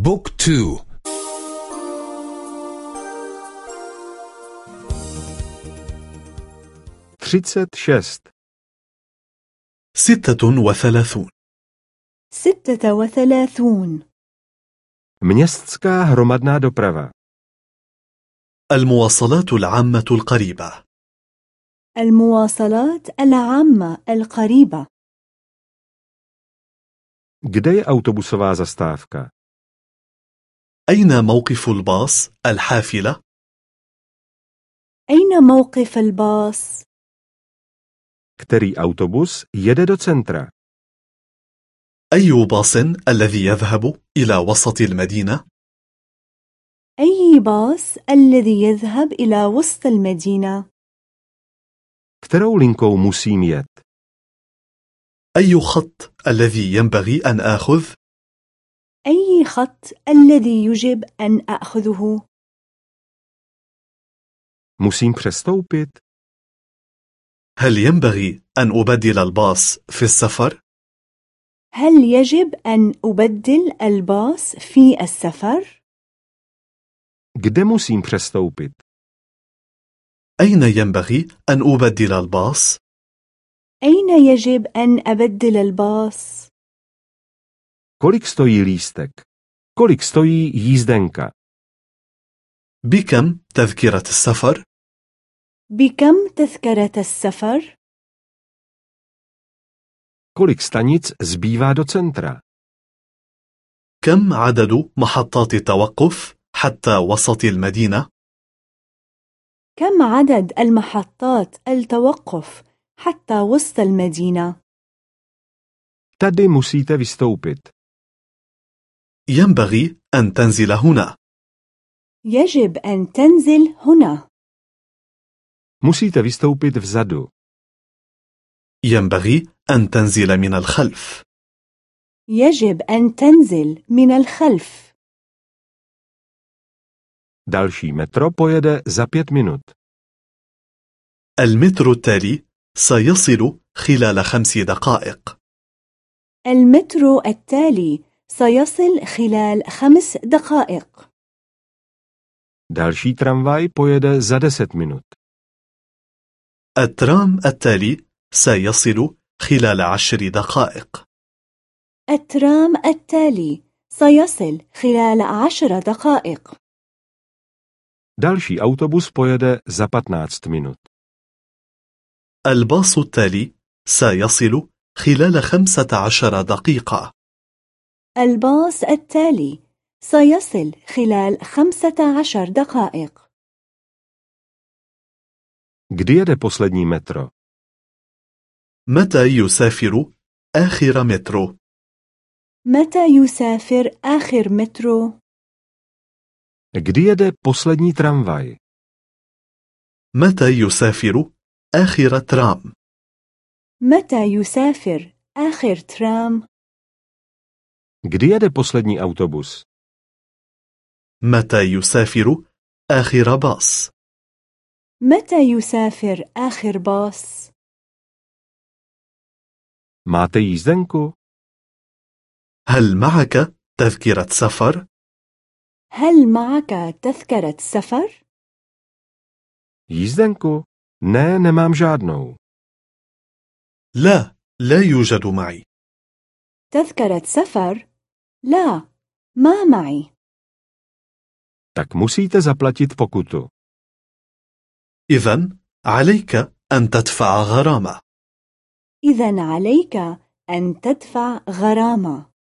بوك تو. třicet šest ستة وثلاثون. ستة وثلاثون. Městská hromadná doprava. المواصلات العامة القريبة. المواصلات العامة القريبة. Kde je autobusová zastávka? أين موقف الباص الحافلة؟ أين موقف الباص؟ Který autobus jede do centra? أي باص الذي يذهب إلى وسط المدينة؟ أي باص الذي يذهب إلى وسط المدينة؟ Kterou linkou musím jet? أي خط الذي ينبغي أن آخذ؟ أي خط الذي يجب أن أخذه؟ Musím přestoupit? هل ينبغي أن أبدل الباص في السفر؟ هل يجب أن أبدل الباص في السفر؟ Kde musím přestoupit? أين ينبغي أن أبدل الباص؟ أين يجب أن أبدل الباص؟ Kolik stojí lístek? Kolik stojí jízdenka? بكم تذكرة السفر؟ بكم تذكرة السفر؟ Kolik stanic zbývá do centra? كم عدد محطات التوقف حتى وسط المدينة؟ كم عدد المحطات التوقف حتى وسط المدينة؟ Tady musíte vystoupit. ينبغي أن تنزل هنا. يجب أن تنزل هنا. Musíte vystoupit vzadu. ينبغي أن تنزل من الخلف. يجب أن تنزل من الخلف. Další metro pojede za pět minut. المترو التالي سيصل خلال خمس دقائق. المترو التالي سيصل خلال خمس دقائق Další tramvaj pojede za deset minut. الترام التالي سيصل خلال عشر دقائق الترام التالي سيصل خلال عشر دقائق Další autobus pojede za 15 minut. الباص التالي سيصل خلال خمسة عشر دقيقة الباص التالي سيصل خلال خمسة عشر دقائق Kdy jede poslední metro? متى يسافر آخر مترو؟ متى يسافر آخر مترو؟ Kdy jede poslední tramvaj? متى يسافر آخر ترام؟ متى يسافر آخر ترام؟ Kdy jede poslední autobus? متى يسافر آخر باص؟ متى يسافر آخر باص؟ Máte jízdenku? هل معك تذكرة سفر؟ هل معك تذكرة سفر؟ Jízdenku? Ne, nemám žádnou. لا، لا يوجد معي تذكرة سفر؟ لا، ما معي. Tak musíte zaplatit pokutu. إذن عليك أن تدفع غرامة إذا عليك أن تدفع غرامة.